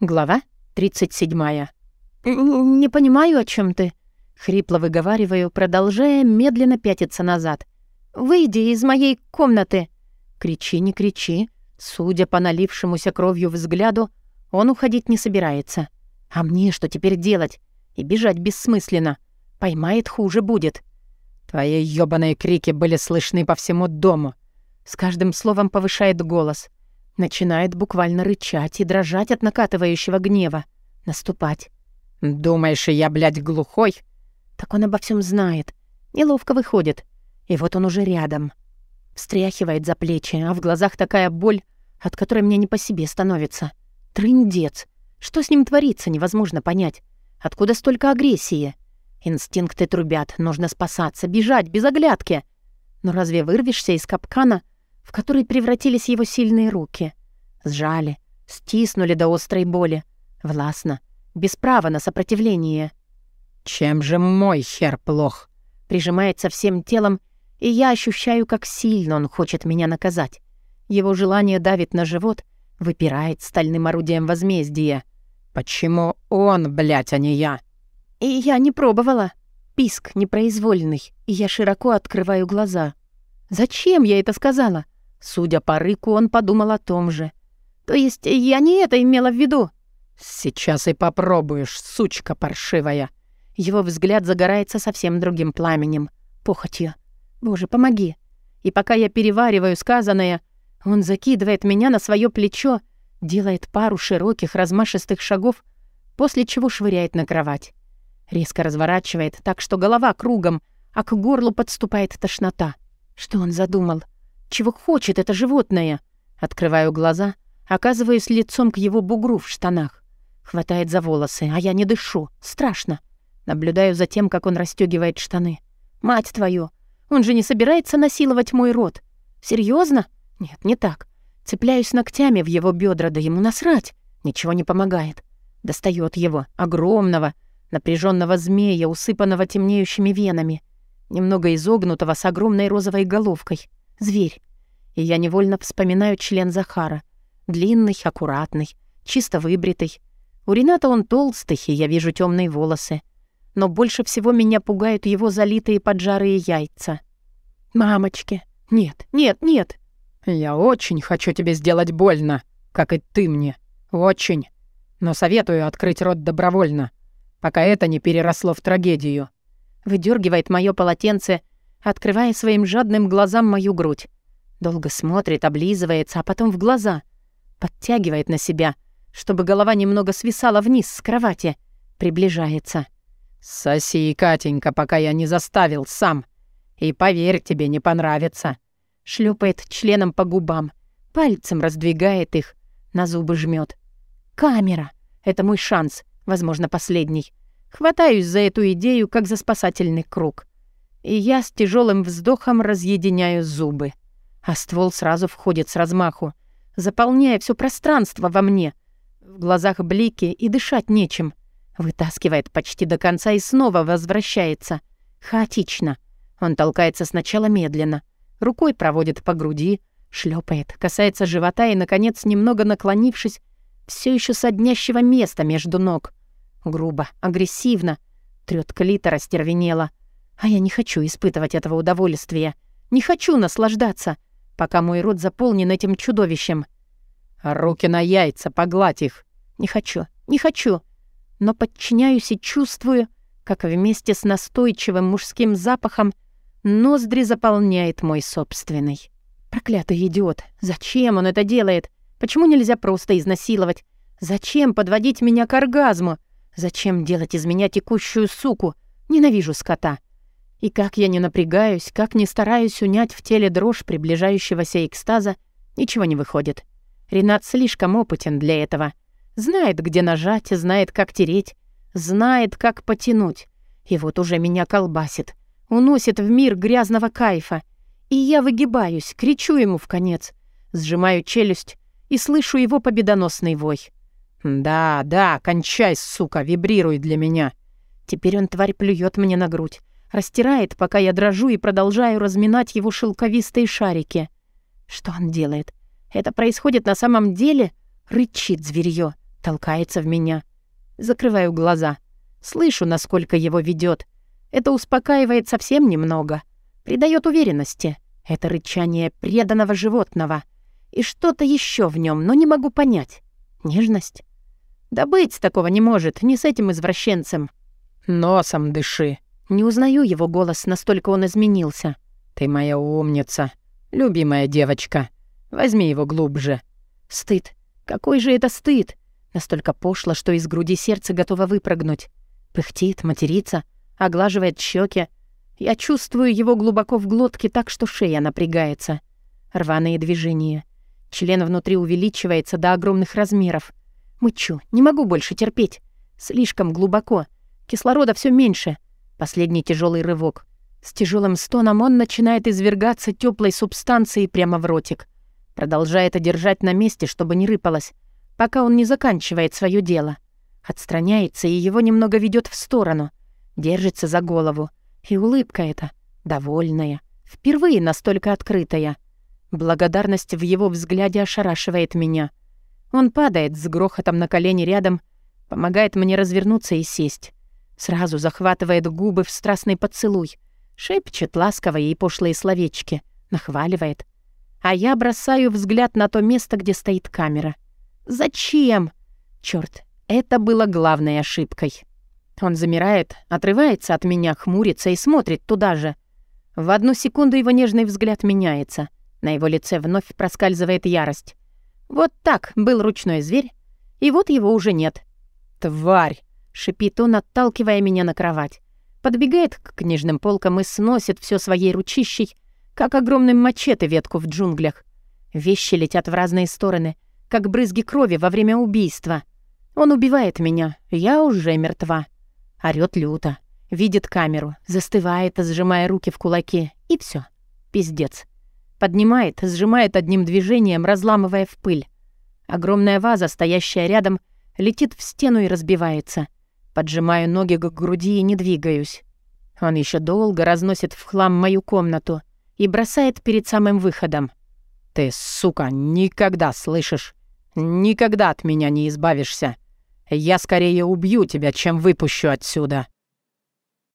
Глава 37. «Не понимаю, о чем ты», — хрипло выговариваю, продолжая медленно пятиться назад. «Выйди из моей комнаты!» Кричи, не кричи. Судя по налившемуся кровью взгляду, он уходить не собирается. А мне что теперь делать? И бежать бессмысленно. Поймает, хуже будет. Твои ёбаные крики были слышны по всему дому. С каждым словом повышает голос. Начинает буквально рычать и дрожать от накатывающего гнева. Наступать. «Думаешь, я, блядь, глухой?» Так он обо всем знает. Неловко выходит. И вот он уже рядом. Встряхивает за плечи, а в глазах такая боль, от которой мне не по себе становится. Трындец. Что с ним творится, невозможно понять. Откуда столько агрессии? Инстинкты трубят, нужно спасаться, бежать, без оглядки. Но разве вырвешься из капкана, в который превратились его сильные руки. Сжали, стиснули до острой боли. Властно, без права на сопротивление. «Чем же мой хер плох?» Прижимается всем телом, и я ощущаю, как сильно он хочет меня наказать. Его желание давит на живот, выпирает стальным орудием возмездия. «Почему он, блядь, а не я?» И я не пробовала. Писк непроизвольный, и я широко открываю глаза. Зачем я это сказала? Судя по рыку, он подумал о том же. То есть я не это имела в виду. «Сейчас и попробуешь, сучка паршивая!» Его взгляд загорается совсем другим пламенем. Похотью. «Боже, помоги!» И пока я перевариваю сказанное, он закидывает меня на свое плечо, делает пару широких размашистых шагов, после чего швыряет на кровать. Резко разворачивает так, что голова кругом, а к горлу подступает тошнота. Что он задумал? Чего хочет это животное? Открываю глаза, оказываюсь лицом к его бугру в штанах. Хватает за волосы, а я не дышу. Страшно. Наблюдаю за тем, как он расстегивает штаны. Мать твою! Он же не собирается насиловать мой рот. Серьезно? Нет, не так. Цепляюсь ногтями в его бедра, да ему насрать. Ничего не помогает. Достает его, огромного, напряженного змея, усыпанного темнеющими венами, немного изогнутого с огромной розовой головкой. Зверь. И я невольно вспоминаю член Захара. Длинный, аккуратный, чисто выбритый. У Рената он толстый, и я вижу темные волосы. Но больше всего меня пугают его залитые поджарые яйца. «Мамочки! Нет, нет, нет!» «Я очень хочу тебе сделать больно, как и ты мне. Очень. Но советую открыть рот добровольно, пока это не переросло в трагедию». Выдергивает мое полотенце открывая своим жадным глазам мою грудь. Долго смотрит, облизывается, а потом в глаза. Подтягивает на себя, чтобы голова немного свисала вниз с кровати. Приближается. «Соси, Катенька, пока я не заставил сам. И поверь, тебе не понравится». Шлепает членом по губам, пальцем раздвигает их, на зубы жмет. «Камера! Это мой шанс, возможно, последний. Хватаюсь за эту идею, как за спасательный круг и я с тяжелым вздохом разъединяю зубы. А ствол сразу входит с размаху, заполняя все пространство во мне. В глазах блики и дышать нечем. Вытаскивает почти до конца и снова возвращается. Хаотично. Он толкается сначала медленно, рукой проводит по груди, шлепает, касается живота и, наконец, немного наклонившись, все еще соднящего места между ног. Грубо, агрессивно, трёт клитор остервенело, а я не хочу испытывать этого удовольствия. Не хочу наслаждаться, пока мой рот заполнен этим чудовищем. Руки на яйца, погладь их. Не хочу, не хочу. Но подчиняюсь и чувствую, как вместе с настойчивым мужским запахом ноздри заполняет мой собственный. Проклятый идиот. Зачем он это делает? Почему нельзя просто изнасиловать? Зачем подводить меня к оргазму? Зачем делать из меня текущую суку? Ненавижу скота. И как я не напрягаюсь, как не стараюсь унять в теле дрожь приближающегося экстаза, ничего не выходит. Ренат слишком опытен для этого. Знает, где нажать, знает, как тереть, знает, как потянуть. И вот уже меня колбасит, уносит в мир грязного кайфа. И я выгибаюсь, кричу ему в конец, сжимаю челюсть и слышу его победоносный вой. «Да, да, кончай, сука, вибрируй для меня». Теперь он, тварь, плюет мне на грудь, Растирает, пока я дрожу и продолжаю разминать его шелковистые шарики. Что он делает? Это происходит на самом деле? Рычит зверьё. толкается в меня. Закрываю глаза. Слышу, насколько его ведет. Это успокаивает совсем немного. Придает уверенности. Это рычание преданного животного. И что-то еще в нем, но не могу понять. Нежность? Да быть такого не может, не с этим извращенцем. Носом дыши. Не узнаю его голос, настолько он изменился. Ты моя умница, любимая девочка. Возьми его глубже. Стыд. Какой же это стыд? Настолько пошло, что из груди сердце готово выпрыгнуть. Пыхтит, матерится, оглаживает щеки. Я чувствую его глубоко в глотке так, что шея напрягается. Рваные движения. Член внутри увеличивается до огромных размеров. Мычу, не могу больше терпеть. Слишком глубоко. Кислорода все меньше. Последний тяжелый рывок. С тяжелым стоном он начинает извергаться теплой субстанцией прямо в ротик. Продолжает одержать на месте, чтобы не рыпалось, пока он не заканчивает свое дело. Отстраняется и его немного ведет в сторону. Держится за голову. И улыбка эта, довольная, впервые настолько открытая. Благодарность в его взгляде ошарашивает меня. Он падает с грохотом на колени рядом, помогает мне развернуться и сесть. Сразу захватывает губы в страстный поцелуй, шепчет ласковые и пошлые словечки, нахваливает. А я бросаю взгляд на то место, где стоит камера. Зачем? Чёрт, это было главной ошибкой. Он замирает, отрывается от меня, хмурится и смотрит туда же. В одну секунду его нежный взгляд меняется. На его лице вновь проскальзывает ярость. Вот так был ручной зверь, и вот его уже нет. «Тварь!» — шипит он, отталкивая меня на кровать. Подбегает к книжным полкам и сносит все своей ручищей, как огромный мачете ветку в джунглях. Вещи летят в разные стороны, как брызги крови во время убийства. Он убивает меня, я уже мертва. Орёт люто, видит камеру, застывает, сжимая руки в кулаки, и все. Пиздец. Поднимает, сжимает одним движением, разламывая в пыль. Огромная ваза, стоящая рядом, летит в стену и разбивается. Поджимаю ноги к груди и не двигаюсь. Он еще долго разносит в хлам мою комнату и бросает перед самым выходом. «Ты, сука, никогда, слышишь? Никогда от меня не избавишься. Я скорее убью тебя, чем выпущу отсюда».